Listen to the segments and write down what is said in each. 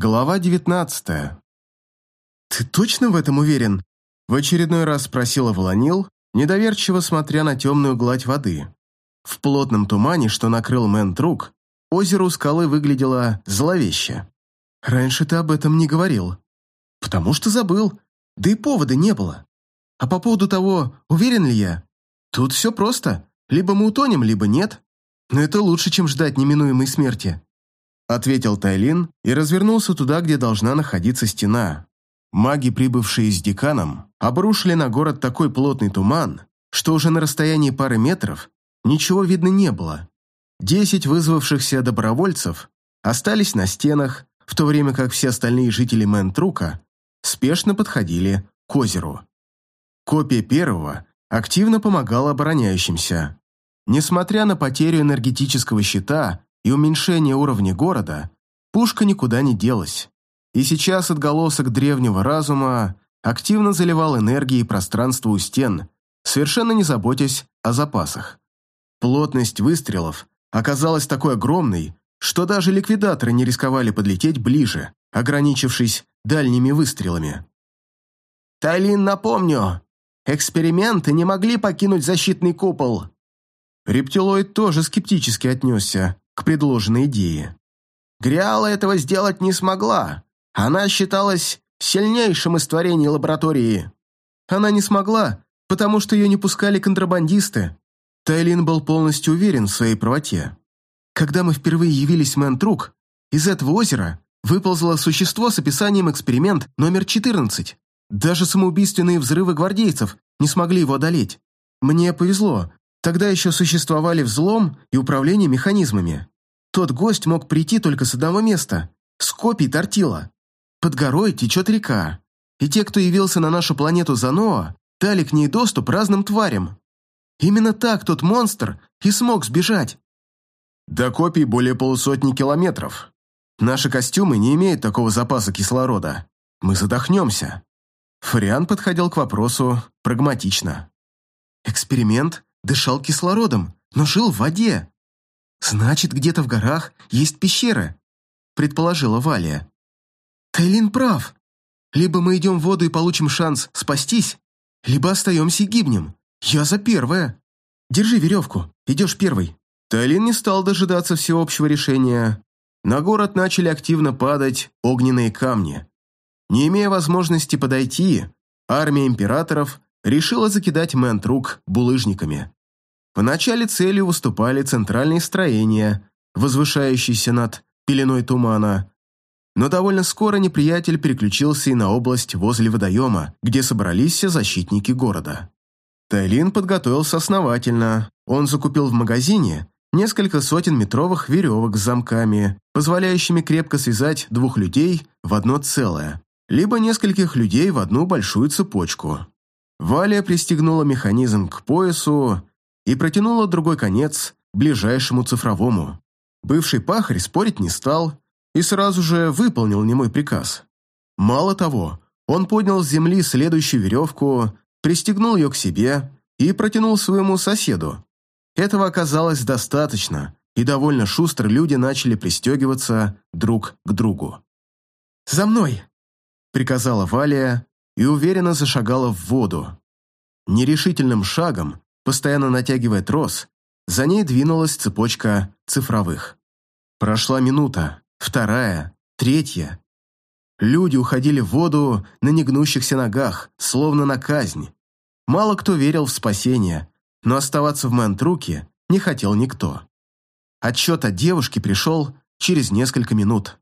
Глава девятнадцатая. «Ты точно в этом уверен?» В очередной раз спросила Волонил, недоверчиво смотря на темную гладь воды. В плотном тумане, что накрыл Мэн-Трук, озеро у скалы выглядело зловеще. «Раньше ты об этом не говорил». «Потому что забыл. Да и повода не было. А по поводу того, уверен ли я? Тут все просто. Либо мы утонем, либо нет. Но это лучше, чем ждать неминуемой смерти» ответил Тайлин и развернулся туда, где должна находиться стена. Маги, прибывшие с деканом, обрушили на город такой плотный туман, что уже на расстоянии пары метров ничего видно не было. Десять вызвавшихся добровольцев остались на стенах, в то время как все остальные жители Мэнтрука спешно подходили к озеру. Копия первого активно помогала обороняющимся. Несмотря на потерю энергетического щита и уменьшение уровня города, пушка никуда не делась. И сейчас отголосок древнего разума активно заливал энергией пространство у стен, совершенно не заботясь о запасах. Плотность выстрелов оказалась такой огромной, что даже ликвидаторы не рисковали подлететь ближе, ограничившись дальними выстрелами. «Тайлин, напомню, эксперименты не могли покинуть защитный купол». Рептилоид тоже скептически отнесся к предложенной идее. Гриала этого сделать не смогла. Она считалась сильнейшим из творений лаборатории. Она не смогла, потому что ее не пускали контрабандисты. Тайлин был полностью уверен в своей правоте. Когда мы впервые явились в Мэнтрук, из этого озера выползло существо с описанием эксперимент номер 14. Даже самоубийственные взрывы гвардейцев не смогли его одолеть. Мне повезло, Тогда еще существовали взлом и управление механизмами. Тот гость мог прийти только с одного места – с копий Тортила. Под горой течет река, и те, кто явился на нашу планету Заноа, дали к ней доступ разным тварям. Именно так тот монстр и смог сбежать. До копий более полусотни километров. Наши костюмы не имеют такого запаса кислорода. Мы задохнемся. Фариан подходил к вопросу прагматично. Эксперимент дышал кислородом, но жил в воде. Значит, где-то в горах есть пещеры, предположила Валия. Тайлин прав. Либо мы идем в воду и получим шанс спастись, либо остаемся и гибнем. Я за первое. Держи веревку, идешь первый. Тайлин не стал дожидаться всеобщего решения. На город начали активно падать огненные камни. Не имея возможности подойти, армия императоров решила закидать Мэнтрук булыжниками. Вначале целью выступали центральные строения, возвышающиеся над пеленой тумана, но довольно скоро неприятель переключился и на область возле водоема, где собрались все защитники города. Тайлин подготовился основательно. Он закупил в магазине несколько сотен метровых веревок с замками, позволяющими крепко связать двух людей в одно целое, либо нескольких людей в одну большую цепочку. Валя пристегнула механизм к поясу и протянула другой конец ближайшему цифровому. Бывший пахарь спорить не стал и сразу же выполнил немой приказ. Мало того, он поднял с земли следующую веревку, пристегнул ее к себе и протянул своему соседу. Этого оказалось достаточно, и довольно шустро люди начали пристегиваться друг к другу. «За мной!» — приказала Валия, и уверенно зашагала в воду. Нерешительным шагом, постоянно натягивая трос, за ней двинулась цепочка цифровых. Прошла минута, вторая, третья. Люди уходили в воду на негнущихся ногах, словно на казнь. Мало кто верил в спасение, но оставаться в Мэнтруке не хотел никто. Отчет от девушки пришел через несколько минут.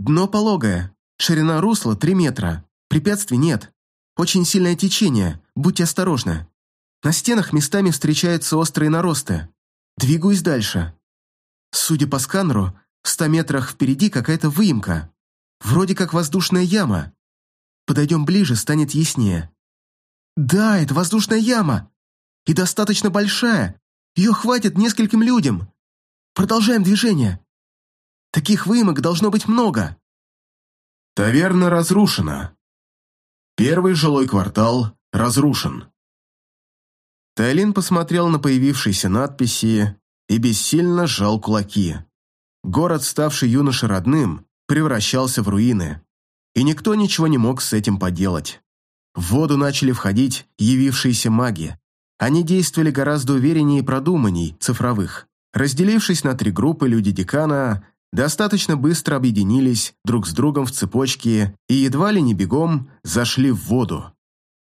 Дно пологое, ширина русла 3 метра, Препятствий нет. Очень сильное течение, будьте осторожны. На стенах местами встречаются острые наросты. Двигаюсь дальше. Судя по сканеру, в ста метрах впереди какая-то выемка. Вроде как воздушная яма. Подойдем ближе, станет яснее. Да, это воздушная яма. И достаточно большая. Ее хватит нескольким людям. Продолжаем движение. Таких выемок должно быть много. Таверна разрушена. Первый жилой квартал разрушен. Тайлин посмотрел на появившиеся надписи и бессильно сжал кулаки. Город, ставший юноше родным, превращался в руины, и никто ничего не мог с этим поделать. В воду начали входить явившиеся маги. Они действовали гораздо увереннее и продуманней цифровых. Разделившись на три группы, люди декана достаточно быстро объединились друг с другом в цепочке и едва ли не бегом зашли в воду.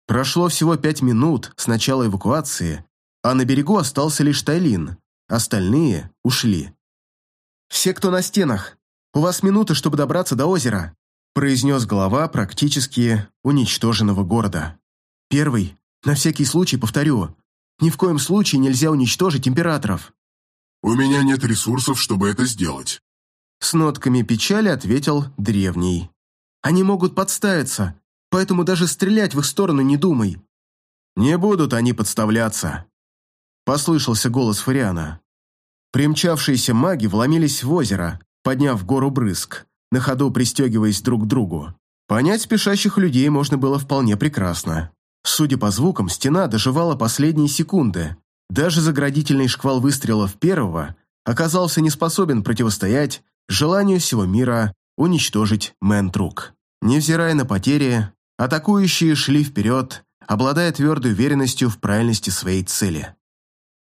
Прошло всего пять минут с начала эвакуации, а на берегу остался лишь Тайлин, остальные ушли. «Все, кто на стенах, у вас минута, чтобы добраться до озера», произнес глава практически уничтоженного города. «Первый, на всякий случай повторю, ни в коем случае нельзя уничтожить императоров». «У меня нет ресурсов, чтобы это сделать», с нотками печали ответил древний. «Они могут подставиться, поэтому даже стрелять в их сторону не думай». «Не будут они подставляться», — послышался голос Фариана. Примчавшиеся маги вломились в озеро, подняв гору брызг, на ходу пристегиваясь друг к другу. Понять спешащих людей можно было вполне прекрасно. Судя по звукам, стена доживала последние секунды. Даже заградительный шквал выстрелов первого оказался не способен противостоять желанию всего мира уничтожить Мэнтрук. Невзирая на потери, атакующие шли вперед, обладая твердой уверенностью в правильности своей цели.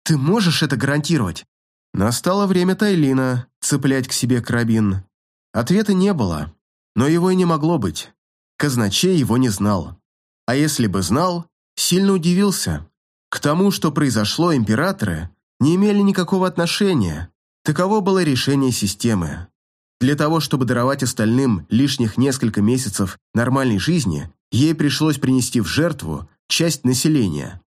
«Ты можешь это гарантировать?» Настало время Тайлина цеплять к себе карабин. Ответа не было, но его и не могло быть. Казначей его не знал. А если бы знал, сильно удивился. К тому, что произошло, императоры не имели никакого отношения, Таково было решение системы. Для того, чтобы даровать остальным лишних несколько месяцев нормальной жизни, ей пришлось принести в жертву часть населения.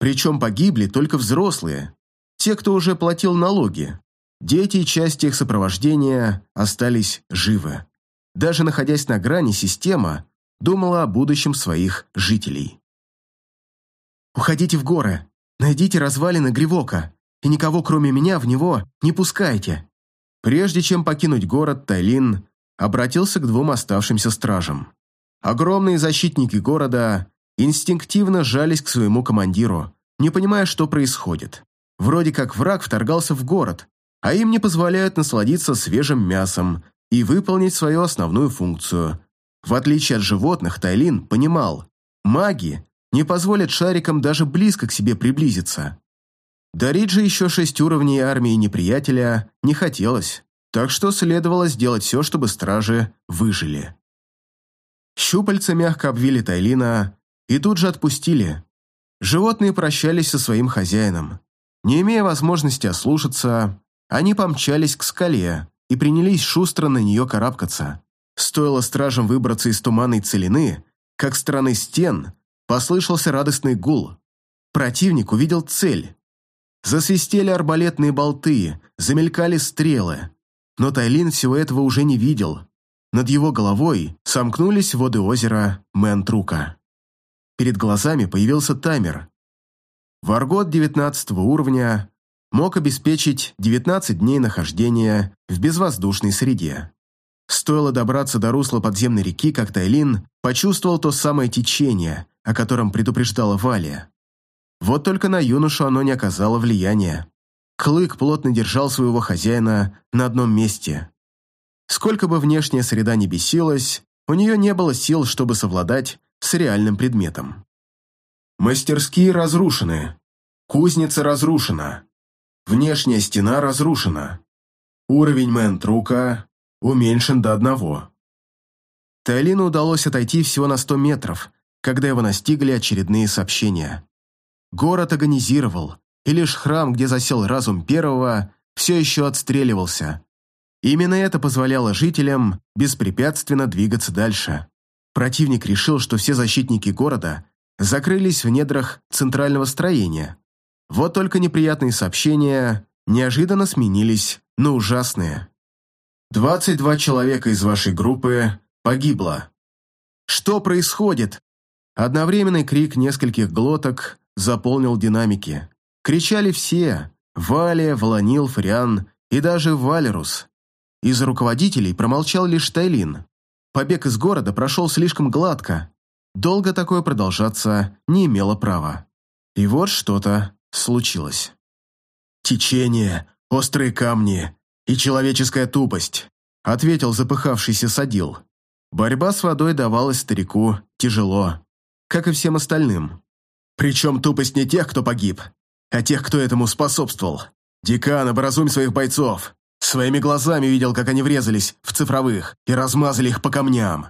Причем погибли только взрослые, те, кто уже платил налоги. Дети и части их сопровождения остались живы. Даже находясь на грани, система думала о будущем своих жителей. «Уходите в горы, найдите развалины Гривока», и никого, кроме меня, в него не пускайте». Прежде чем покинуть город, Тайлин обратился к двум оставшимся стражам. Огромные защитники города инстинктивно сжались к своему командиру, не понимая, что происходит. Вроде как враг вторгался в город, а им не позволяют насладиться свежим мясом и выполнить свою основную функцию. В отличие от животных, Тайлин понимал, маги не позволят шарикам даже близко к себе приблизиться. Дарить же еще шесть уровней армии неприятеля не хотелось, так что следовало сделать все, чтобы стражи выжили. Щупальца мягко обвили Тайлина и тут же отпустили. Животные прощались со своим хозяином. Не имея возможности ослушаться, они помчались к скале и принялись шустро на нее карабкаться. Стоило стражам выбраться из туманной целины, как стороны стен послышался радостный гул. Противник увидел цель Засвистели арбалетные болты, замелькали стрелы. Но Тайлин всего этого уже не видел. Над его головой сомкнулись воды озера Мэнтрука. Перед глазами появился таймер. Варгот 19 уровня мог обеспечить 19 дней нахождения в безвоздушной среде. Стоило добраться до русла подземной реки, как Тайлин почувствовал то самое течение, о котором предупреждала Валя. Вот только на юношу оно не оказало влияния. Клык плотно держал своего хозяина на одном месте. Сколько бы внешняя среда ни бесилась, у нее не было сил, чтобы совладать с реальным предметом. Мастерские разрушены. Кузница разрушена. Внешняя стена разрушена. Уровень Мэнтрука уменьшен до одного. Тайлину удалось отойти всего на сто метров, когда его настигли очередные сообщения. Город агонизировал, и лишь храм, где засел разум первого, все еще отстреливался. Именно это позволяло жителям беспрепятственно двигаться дальше. Противник решил, что все защитники города закрылись в недрах центрального строения. Вот только неприятные сообщения неожиданно сменились на ужасные. «Двадцать два человека из вашей группы погибло». «Что происходит?» Одновременный крик нескольких глоток заполнил динамики. Кричали все – Валя, Волонил, Фриан и даже Валерус. Из руководителей промолчал лишь Тайлин. Побег из города прошел слишком гладко. Долго такое продолжаться не имело права. И вот что-то случилось. Течение, острые камни и человеческая тупость. ответил запыхавшийся Садил. Борьба с водой давалась старику тяжело, как и всем остальным. Причем тупость не тех, кто погиб, а тех, кто этому способствовал. Декан, образуй своих бойцов. Своими глазами видел, как они врезались в цифровых и размазали их по камням.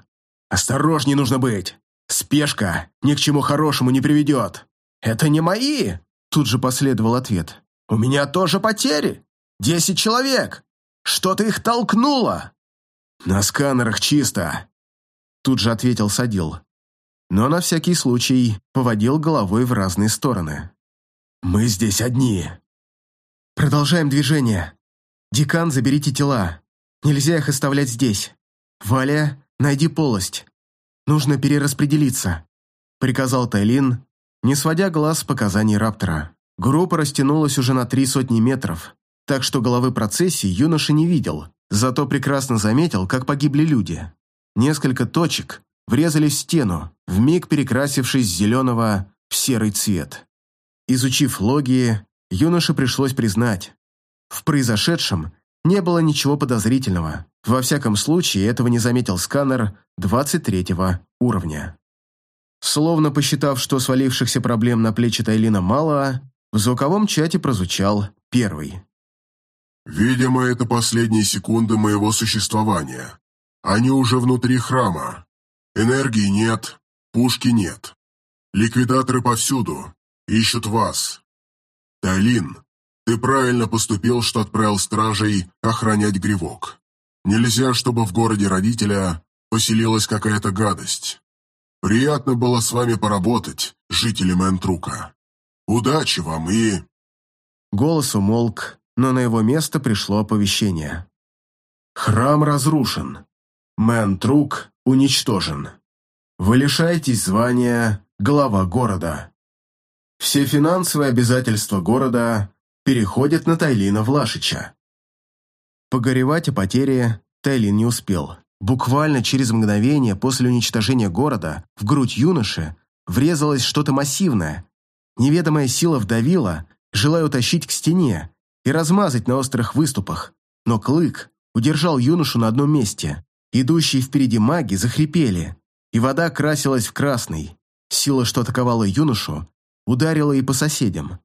Осторожней нужно быть. Спешка ни к чему хорошему не приведет. Это не мои, тут же последовал ответ. У меня тоже потери. Десять человек. Что-то их толкнуло. На сканерах чисто. Тут же ответил Садил. Но на всякий случай поводил головой в разные стороны. Мы здесь одни. Продолжаем движение. Декан, заберите тела. Нельзя их оставлять здесь. Валя, найди полость. Нужно перераспределиться, приказал Тайлин, не сводя глаз с показаний Раптора. Группа растянулась уже на три сотни метров, так что головы процессии юноша не видел, зато прекрасно заметил, как погибли люди. Несколько точек врезались в стену, вмиг перекрасившись с зеленого в серый цвет. Изучив логи, юноше пришлось признать, в произошедшем не было ничего подозрительного. Во всяком случае, этого не заметил сканер 23 уровня. Словно посчитав, что свалившихся проблем на плечи Тайлина мало, в звуковом чате прозвучал первый. «Видимо, это последние секунды моего существования. Они уже внутри храма. Энергии нет, пушки нет. Ликвидаторы повсюду. Ищут вас. Тайлин, ты правильно поступил, что отправил стражей охранять гривок. Нельзя, чтобы в городе родителя поселилась какая-то гадость. Приятно было с вами поработать, жители Мэнтрука. Удачи вам и...» Голос умолк, но на его место пришло оповещение. «Храм разрушен. Мэнтрук уничтожен. Вы лишаетесь звания глава города. Все финансовые обязательства города переходят на Тайлина Влашича. Погоревать о потере Тайлин не успел. Буквально через мгновение после уничтожения города в грудь юноши врезалось что-то массивное. Неведомая сила вдавила, желая утащить к стене и размазать на острых выступах. Но Клык удержал юношу на одном месте. Идущие впереди маги захрипели, и вода красилась в красный. Сила, что атаковала юношу, ударила и по соседям.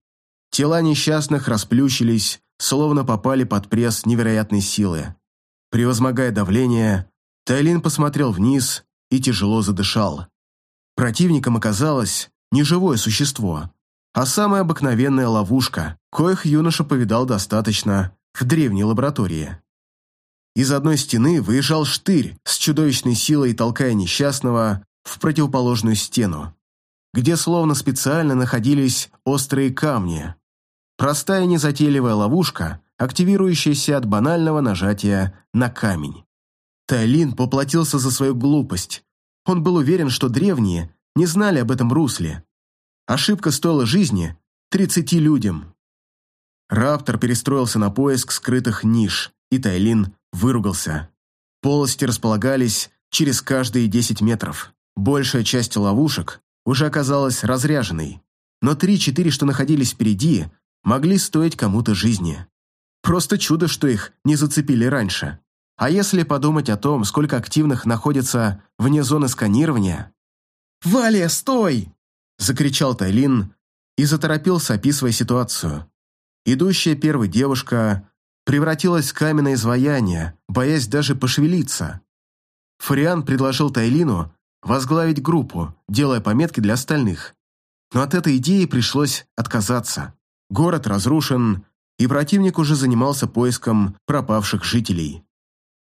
Тела несчастных расплющились, словно попали под пресс невероятной силы. Превозмогая давление, Тайлин посмотрел вниз и тяжело задышал. Противником оказалось не живое существо, а самая обыкновенная ловушка, коих юноша повидал достаточно в древней лаборатории. Из одной стены выезжал штырь с чудовищной силой, толкая несчастного в противоположную стену, где словно специально находились острые камни. Простая незатейливая ловушка, активирующаяся от банального нажатия на камень. Тайлин поплатился за свою глупость. Он был уверен, что древние не знали об этом русле. Ошибка стоила жизни 30 людям. Раптор перестроился на поиск скрытых ниш, и Тайлин выругался. Полости располагались через каждые 10 метров. Большая часть ловушек уже оказалась разряженной, но три-четыре, что находились впереди, могли стоить кому-то жизни. Просто чудо, что их не зацепили раньше. А если подумать о том, сколько активных находится вне зоны сканирования... «Валя, стой!» – закричал Тайлин и заторопился, описывая ситуацию. Идущая первой девушка превратилась в каменное изваяние, боясь даже пошевелиться. Фариан предложил Тайлину возглавить группу, делая пометки для остальных. Но от этой идеи пришлось отказаться. Город разрушен, и противник уже занимался поиском пропавших жителей.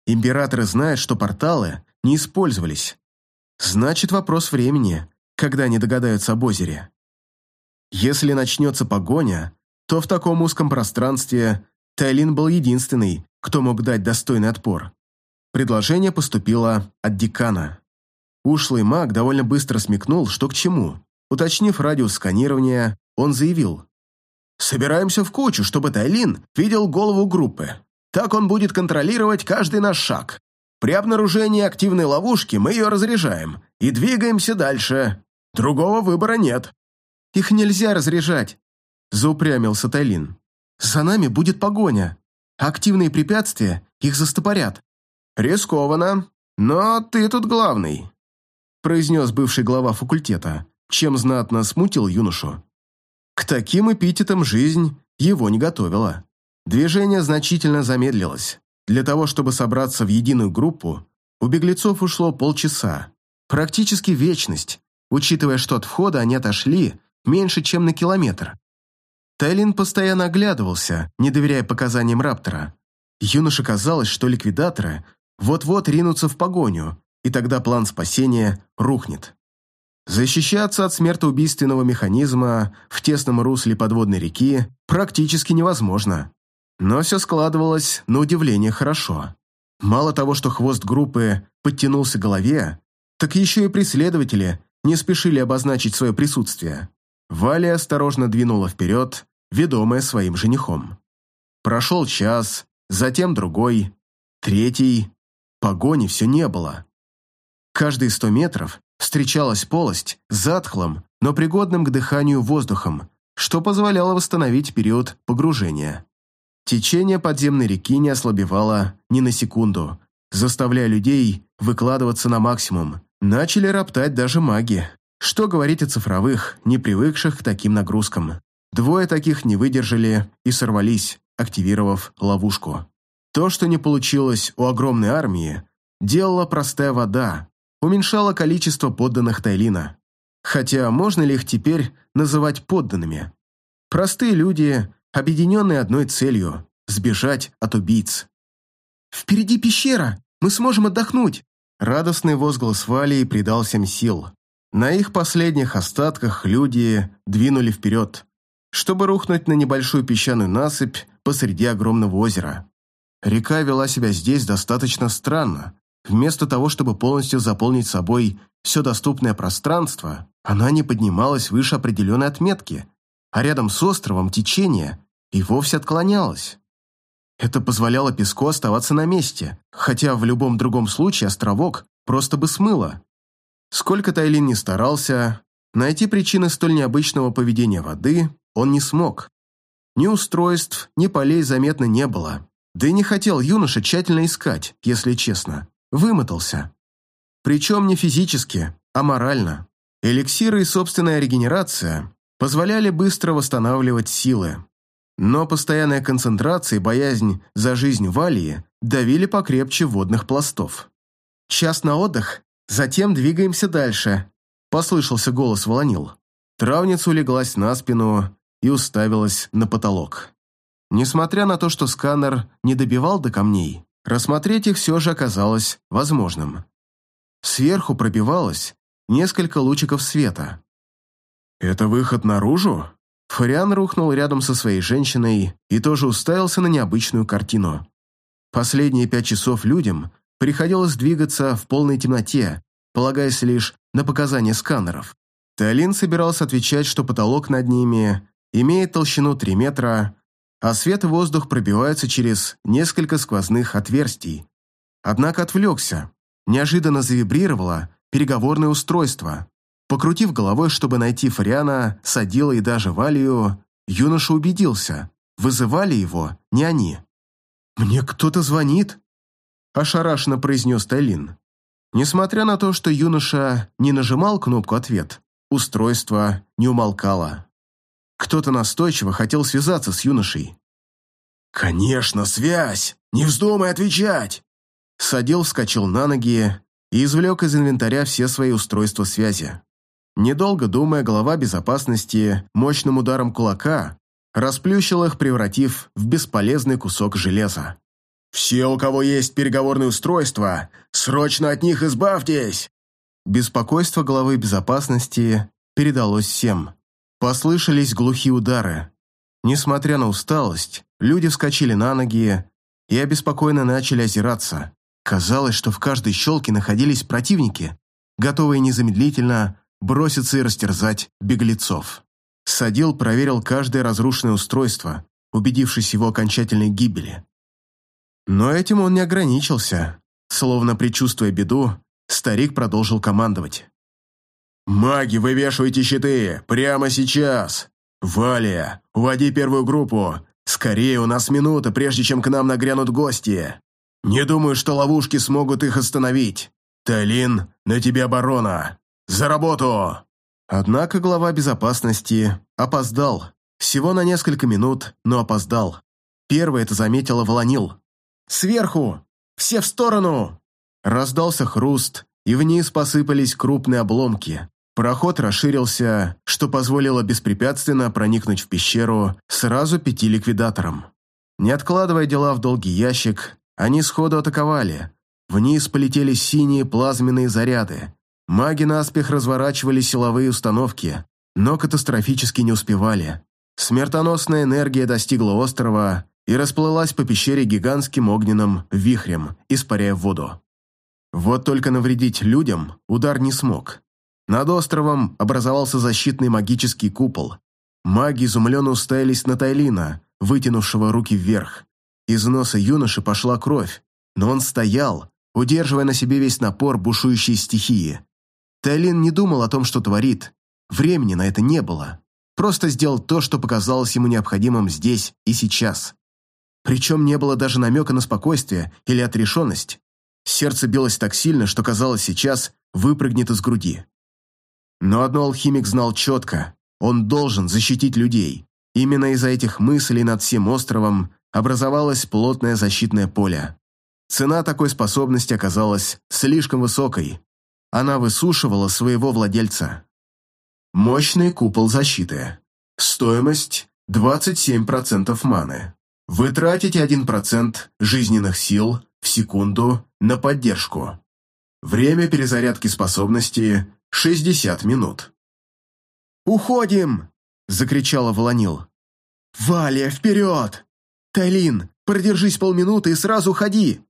Императоры знают, что порталы не использовались. Значит, вопрос времени, когда они догадаются об озере. Если начнется погоня, то в таком узком пространстве Тайлин был единственный, кто мог дать достойный отпор. Предложение поступило от декана. Ушлый маг довольно быстро смекнул, что к чему. Уточнив радиус сканирования, он заявил, Собираемся в кучу, чтобы Тайлин видел голову группы. Так он будет контролировать каждый наш шаг. При обнаружении активной ловушки мы ее разряжаем и двигаемся дальше. Другого выбора нет. Их нельзя разряжать, заупрямился Тайлин. За нами будет погоня. Активные препятствия их застопорят. Рискованно, но ты тут главный», произнес бывший глава факультета, чем знатно смутил юношу. К таким эпитетам жизнь его не готовила. Движение значительно замедлилось. Для того, чтобы собраться в единую группу, у беглецов ушло полчаса. Практически вечность, учитывая, что от входа они отошли меньше, чем на километр. Тайлин постоянно оглядывался, не доверяя показаниям Раптора. Юноше казалось, что ликвидаторы вот-вот ринутся в погоню, и тогда план спасения рухнет. Защищаться от смертоубийственного механизма в тесном русле подводной реки практически невозможно. Но все складывалось, на удивление, хорошо. Мало того, что хвост группы подтянулся к голове, так еще и преследователи не спешили обозначить свое присутствие. Валя осторожно двинула вперед, ведомая своим женихом. Прошел час, затем другой, третий. Погони все не было. Каждые сто метров встречалась полость затхлым, но пригодным к дыханию воздухом, что позволяло восстановить период погружения. Течение подземной реки не ослабевало ни на секунду, заставляя людей выкладываться на максимум. Начали роптать даже маги. Что говорить о цифровых, не привыкших к таким нагрузкам. Двое таких не выдержали и сорвались, активировав ловушку. То, что не получилось у огромной армии, делала простая вода, уменьшала количество подданных Тайлина. Хотя можно ли их теперь называть подданными? Простые люди, объединенные одной целью – сбежать от убийц. «Впереди пещера! Мы сможем отдохнуть!» Радостный возглас Валии придал всем сил. На их последних остатках люди двинули вперед, чтобы рухнуть на небольшую песчаную насыпь посреди огромного озера. Река вела себя здесь достаточно странно. Вместо того, чтобы полностью заполнить собой все доступное пространство, она не поднималась выше определенной отметки, а рядом с островом течение и вовсе отклонялось. Это позволяло песку оставаться на месте, хотя в любом другом случае островок просто бы смыло. Сколько Тайлин не старался, найти причины столь необычного поведения воды он не смог. Ни устройств, ни полей заметно не было. Да и не хотел юноша тщательно искать, если честно вымотался. Причем не физически, а морально. Эликсиры и собственная регенерация позволяли быстро восстанавливать силы. Но постоянная концентрация и боязнь за жизнь Валии давили покрепче водных пластов. «Час на отдых, затем двигаемся дальше», – послышался голос Волонил. Травница улеглась на спину и уставилась на потолок. Несмотря на то, что сканер не добивал до камней, Рассмотреть их все же оказалось возможным. Сверху пробивалось несколько лучиков света. «Это выход наружу?» Фариан рухнул рядом со своей женщиной и тоже уставился на необычную картину. Последние пять часов людям приходилось двигаться в полной темноте, полагаясь лишь на показания сканеров. Талин собирался отвечать, что потолок над ними имеет толщину 3 метра, а свет и воздух пробиваются через несколько сквозных отверстий. Однако отвлекся. Неожиданно завибрировало переговорное устройство. Покрутив головой, чтобы найти Фариана, Садила и даже Валию, юноша убедился. Вызывали его не они. «Мне кто-то звонит?» – ошарашенно произнес Тайлин. Несмотря на то, что юноша не нажимал кнопку «Ответ», устройство не умолкало. Кто-то настойчиво хотел связаться с юношей. «Конечно, связь! Не вздумай отвечать!» Садил вскочил на ноги и извлек из инвентаря все свои устройства связи. Недолго думая, глава безопасности мощным ударом кулака расплющил их, превратив в бесполезный кусок железа. «Все, у кого есть переговорные устройства, срочно от них избавьтесь!» Беспокойство главы безопасности передалось всем. Послышались глухие удары. Несмотря на усталость, люди вскочили на ноги и обеспокоенно начали озираться. Казалось, что в каждой щелке находились противники, готовые незамедлительно броситься и растерзать беглецов. Садил проверил каждое разрушенное устройство, убедившись его окончательной гибели. Но этим он не ограничился. Словно предчувствуя беду, старик продолжил командовать. «Маги, вывешивайте щиты! Прямо сейчас! Валия, уводи первую группу! Скорее, у нас минута, прежде чем к нам нагрянут гости!» Не думаю, что ловушки смогут их остановить. Тайлин, на тебе оборона. За работу!» Однако глава безопасности опоздал. Всего на несколько минут, но опоздал. Первый это заметила Волонил. «Сверху! Все в сторону!» Раздался хруст, и вниз посыпались крупные обломки. Проход расширился, что позволило беспрепятственно проникнуть в пещеру сразу пяти ликвидаторам. Не откладывая дела в долгий ящик, они сходу атаковали. Вниз полетели синие плазменные заряды. Маги наспех разворачивали силовые установки, но катастрофически не успевали. Смертоносная энергия достигла острова и расплылась по пещере гигантским огненным вихрем, испаряя воду. Вот только навредить людям удар не смог. Над островом образовался защитный магический купол. Маги изумленно уставились на Тайлина, вытянувшего руки вверх. Из носа юноши пошла кровь, но он стоял, удерживая на себе весь напор бушующей стихии. Тайлин не думал о том, что творит. Времени на это не было. Просто сделал то, что показалось ему необходимым здесь и сейчас. Причем не было даже намека на спокойствие или отрешенность. Сердце билось так сильно, что казалось сейчас выпрыгнет из груди. Но одно алхимик знал четко. Он должен защитить людей. Именно из-за этих мыслей над всем островом образовалось плотное защитное поле. Цена такой способности оказалась слишком высокой. Она высушивала своего владельца. Мощный купол защиты. Стоимость 27% маны. Вы тратите 1% жизненных сил в секунду на поддержку. Время перезарядки способности 60 минут. «Уходим!» – закричала Волонил. «Валя, вперед! Тайлин, продержись полминуты и сразу уходи!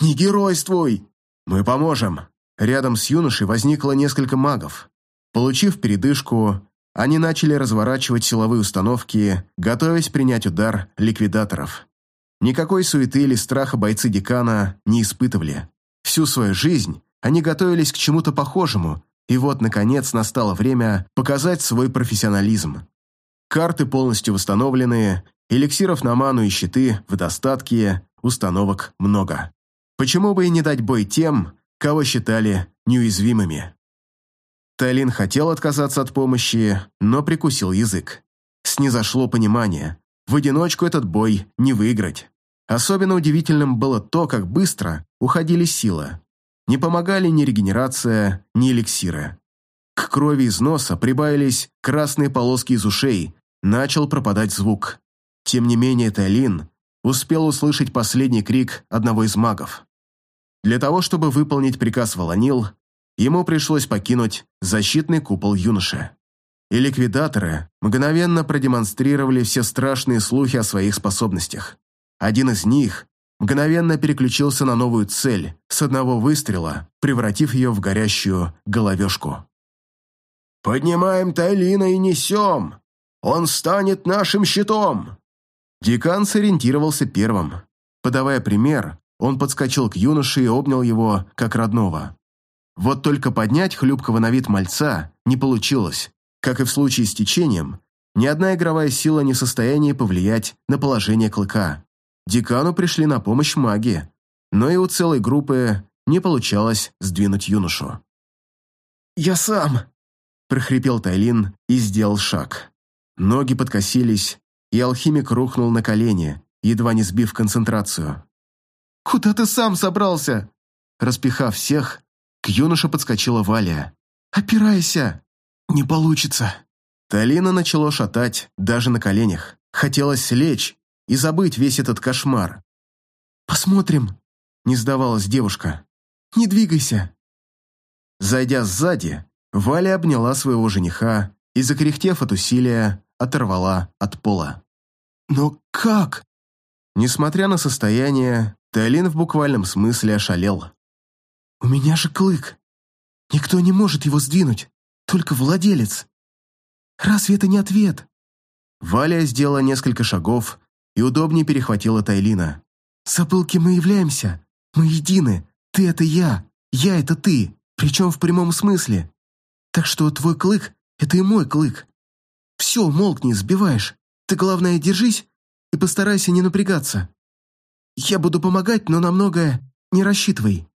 Не геройствуй!» «Мы поможем!» Рядом с юношей возникло несколько магов. Получив передышку, они начали разворачивать силовые установки, готовясь принять удар ликвидаторов. Никакой суеты или страха бойцы декана не испытывали. Всю свою жизнь они готовились к чему-то похожему, и вот, наконец, настало время показать свой профессионализм. Карты полностью восстановлены, эликсиров на ману и щиты в достатке, установок много. Почему бы и не дать бой тем, кого считали неуязвимыми? Тайлин хотел отказаться от помощи, но прикусил язык. Снизошло понимание. В одиночку этот бой не выиграть. Особенно удивительным было то, как быстро уходили силы. Не помогали ни регенерация, ни эликсиры. К крови из носа прибавились красные полоски из ушей, начал пропадать звук. Тем не менее Тайлин успел услышать последний крик одного из магов. Для того, чтобы выполнить приказ Волонил, ему пришлось покинуть защитный купол юноши. И ликвидаторы мгновенно продемонстрировали все страшные слухи о своих способностях. Один из них мгновенно переключился на новую цель, с одного выстрела, превратив ее в горящую головешку. «Поднимаем Тайлина и несем! Он станет нашим щитом!» Декан сориентировался первым. Подавая пример, он подскочил к юноше и обнял его, как родного. Вот только поднять хлюпкого на вид мальца не получилось. Как и в случае с течением, ни одна игровая сила не в состоянии повлиять на положение клыка. Декану пришли на помощь маги, но и у целой группы не получалось сдвинуть юношу. «Я сам!» – прохрипел Тайлин и сделал шаг. Ноги подкосились, и алхимик рухнул на колени, едва не сбив концентрацию. «Куда ты сам собрался?» Распихав всех, к юноше подскочила Валя. «Опирайся!» «Не получится!» Талина начало шатать даже на коленях. Хотелось слечь и забыть весь этот кошмар. «Посмотрим!» – не сдавалась девушка. «Не двигайся!» Зайдя сзади, Валя обняла своего жениха и, закряхтев от усилия, оторвала от пола. «Но как?» Несмотря на состояние, Тайлин в буквальном смысле ошалел. «У меня же клык. Никто не может его сдвинуть, только владелец. Разве это не ответ?» Валя сделала несколько шагов и удобнее перехватила Тайлина. «Забыл, кем мы являемся. Мы едины. Ты — это я, я — это ты, причем в прямом смысле. Так что твой клык — это и мой клык. Все, молкни, сбиваешь. Ты, главное, держись и постарайся не напрягаться». Я буду помогать, но на многое не рассчитывай».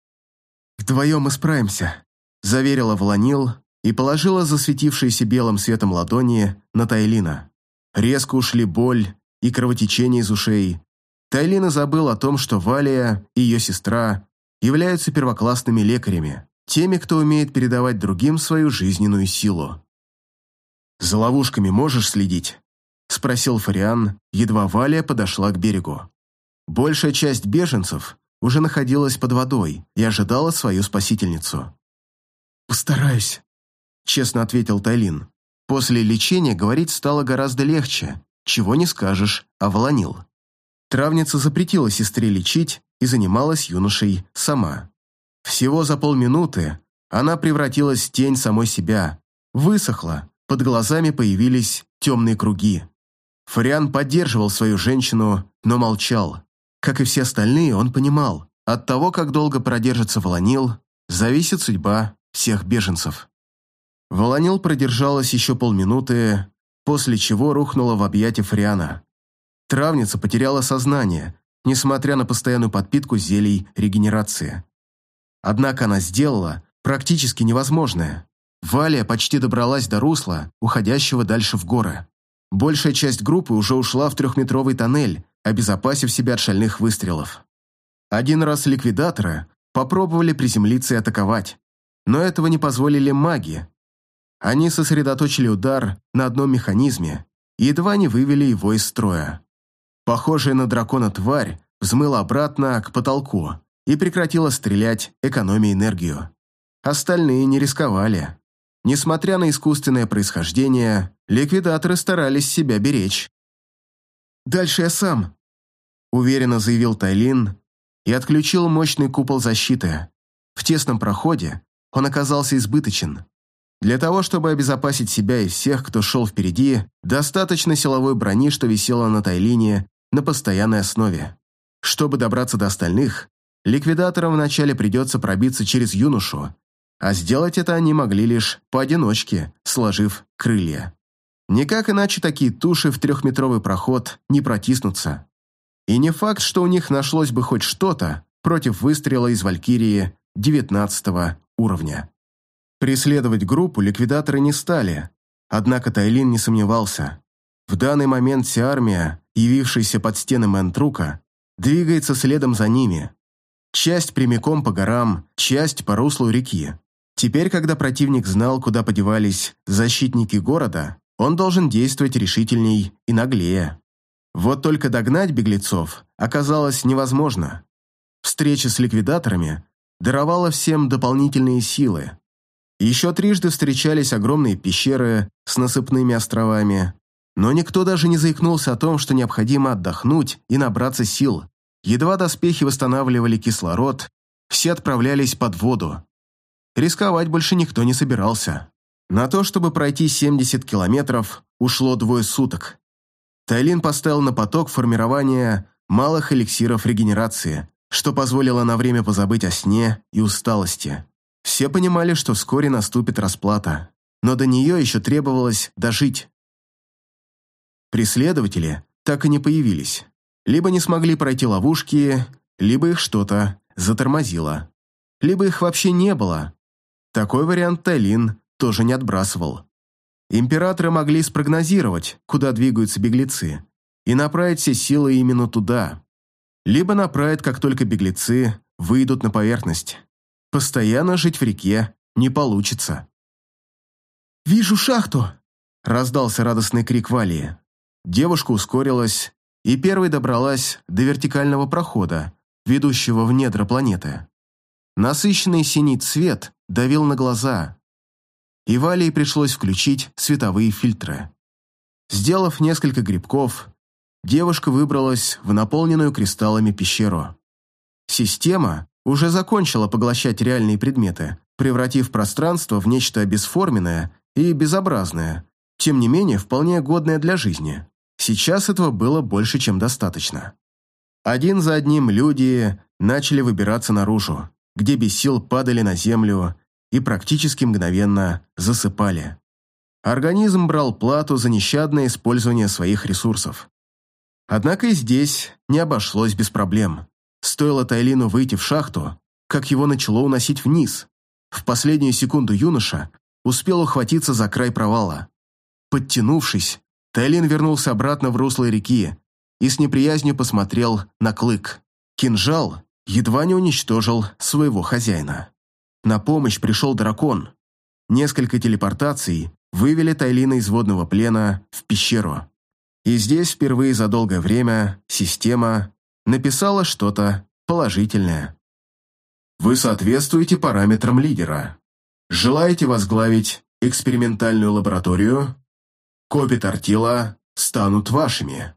«Вдвоем мы справимся», — заверила Волонил и положила засветившиеся белым светом ладони на Тайлина. Резко ушли боль и кровотечение из ушей. Тайлина забыл о том, что Валия и ее сестра являются первоклассными лекарями, теми, кто умеет передавать другим свою жизненную силу. «За ловушками можешь следить?» — спросил Фариан, едва Валия подошла к берегу. Большая часть беженцев уже находилась под водой и ожидала свою спасительницу. «Постараюсь», — честно ответил Тайлин. После лечения говорить стало гораздо легче, чего не скажешь, а волонил. Травница запретила сестре лечить и занималась юношей сама. Всего за полминуты она превратилась в тень самой себя, высохла, под глазами появились темные круги. Фариан поддерживал свою женщину, но молчал. Как и все остальные, он понимал, от того, как долго продержится Волонил, зависит судьба всех беженцев. Волонил продержалась еще полминуты, после чего рухнула в объятия Фариана. Травница потеряла сознание, несмотря на постоянную подпитку зелий регенерации. Однако она сделала практически невозможное. Валия почти добралась до русла, уходящего дальше в горы. Большая часть группы уже ушла в трехметровый тоннель, обезопасив себя от шальных выстрелов. Один раз ликвидаторы попробовали приземлиться и атаковать, но этого не позволили маги. Они сосредоточили удар на одном механизме и едва не вывели его из строя. Похожая на дракона тварь взмыла обратно к потолку и прекратила стрелять, экономя энергию. Остальные не рисковали. Несмотря на искусственное происхождение, ликвидаторы старались себя беречь. «Дальше я сам», — уверенно заявил Тайлин и отключил мощный купол защиты. В тесном проходе он оказался избыточен. Для того, чтобы обезопасить себя и всех, кто шел впереди, достаточно силовой брони, что висела на Тайлине на постоянной основе. Чтобы добраться до остальных, ликвидаторам вначале придется пробиться через юношу, а сделать это они могли лишь поодиночке, сложив крылья. Никак иначе такие туши в трехметровый проход не протиснутся. И не факт, что у них нашлось бы хоть что-то против выстрела из Валькирии 19 уровня. Преследовать группу ликвидаторы не стали, однако Тайлин не сомневался. В данный момент вся армия, явившаяся под стены Мэнтрука, двигается следом за ними. Часть прямиком по горам, часть по руслу реки. Теперь, когда противник знал, куда подевались защитники города, он должен действовать решительней и наглее. Вот только догнать беглецов оказалось невозможно. Встреча с ликвидаторами даровала всем дополнительные силы. Еще трижды встречались огромные пещеры с насыпными островами, но никто даже не заикнулся о том, что необходимо отдохнуть и набраться сил. Едва доспехи восстанавливали кислород, все отправлялись под воду. Рисковать больше никто не собирался. На то, чтобы пройти 70 километров, ушло двое суток. Тайлин поставил на поток формирование малых эликсиров регенерации, что позволило на время позабыть о сне и усталости. Все понимали, что вскоре наступит расплата, но до нее еще требовалось дожить. Преследователи так и не появились. Либо не смогли пройти ловушки, либо их что-то затормозило. Либо их вообще не было. Такой вариант Тайлин тоже не отбрасывал. Императоры могли спрогнозировать, куда двигаются беглецы, и направить все силы именно туда. Либо направить, как только беглецы выйдут на поверхность. Постоянно жить в реке не получится. «Вижу шахту!» – раздался радостный крик Валии. Девушка ускорилась и первой добралась до вертикального прохода, ведущего в недра планеты. Насыщенный синий цвет давил на глаза, и Валии пришлось включить световые фильтры. Сделав несколько грибков, девушка выбралась в наполненную кристаллами пещеру. Система уже закончила поглощать реальные предметы, превратив пространство в нечто бесформенное и безобразное, тем не менее вполне годное для жизни. Сейчас этого было больше, чем достаточно. Один за одним люди начали выбираться наружу, где без сил падали на землю и практически мгновенно засыпали. Организм брал плату за нещадное использование своих ресурсов. Однако и здесь не обошлось без проблем. Стоило Тайлину выйти в шахту, как его начало уносить вниз. В последнюю секунду юноша успел ухватиться за край провала. Подтянувшись, Тайлин вернулся обратно в русло реки и с неприязнью посмотрел на клык. Кинжал едва не уничтожил своего хозяина. На помощь пришел дракон. Несколько телепортаций вывели Тайлина из водного плена в пещеру. И здесь впервые за долгое время система написала что-то положительное. Вы соответствуете параметрам лидера. Желаете возглавить экспериментальную лабораторию? Копи Тортила станут вашими.